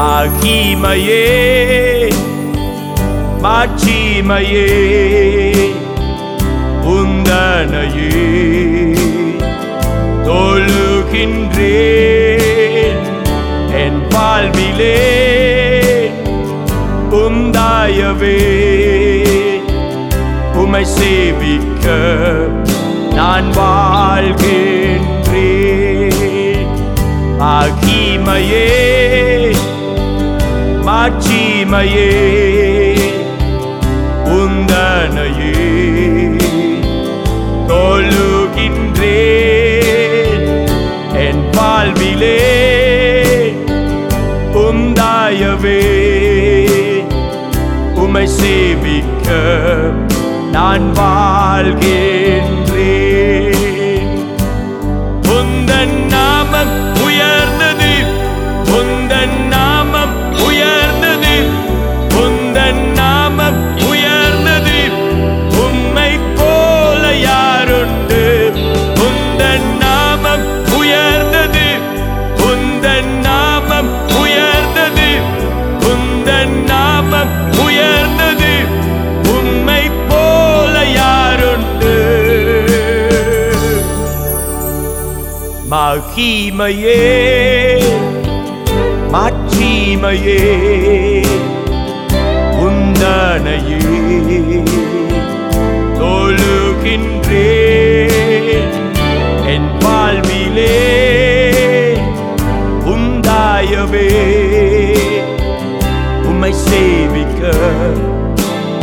மகிமையே மாட்சிமையே உந்தனையே தொழுகின்றேன். என் வாழ்விலே உந்தாயவே உமை சேவிக்க நான் வாழ்கின்றேன். மகிமையே மாட்சிமையே உந்தனையே தொழுகின்றேன். என் வாழ்விலே உந்தாயவே உமை சேவிக்க நான் வாழ்க மகிமையே மாட்சிமையே உந்தனையே தொழுகின்றேன் என் வாழ்விலே உந்தாயவே உம்மை சேவிக்க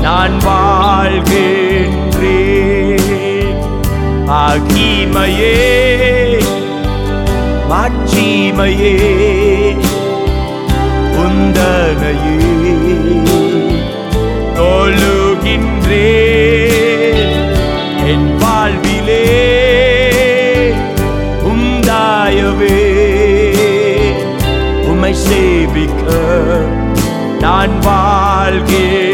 நான் வாழ்கின்றேன் மகிமையே மாட்சிமையே உந்தனையே தொழுகின்றேன் என் வாழ்விலே உந்தாயவே உமை சேவிக்க நான் வாழ்கின்றேன்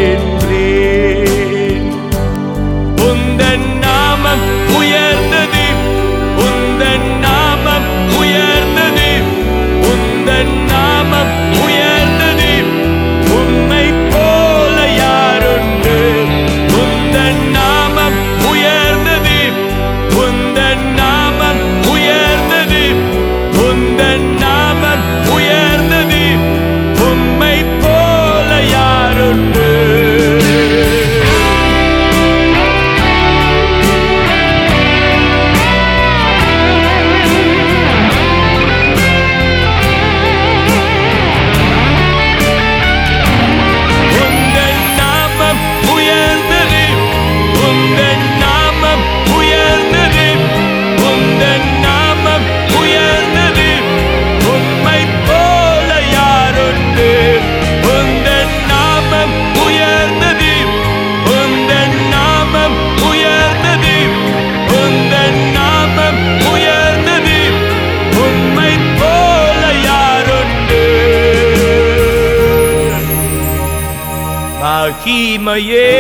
மகிமையே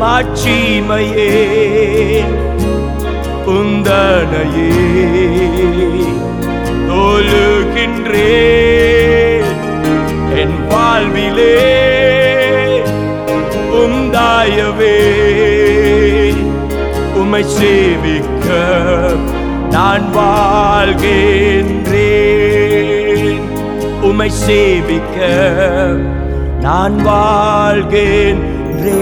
மாட்சிமையே புந்தனையே தோலுகின்றே என் வாழ்விலே உந்தாயவே உமை சேவிக்க நான் வாழ்கின்றேன். உமை சேவிக்க நான் வாழ்கேன் ரே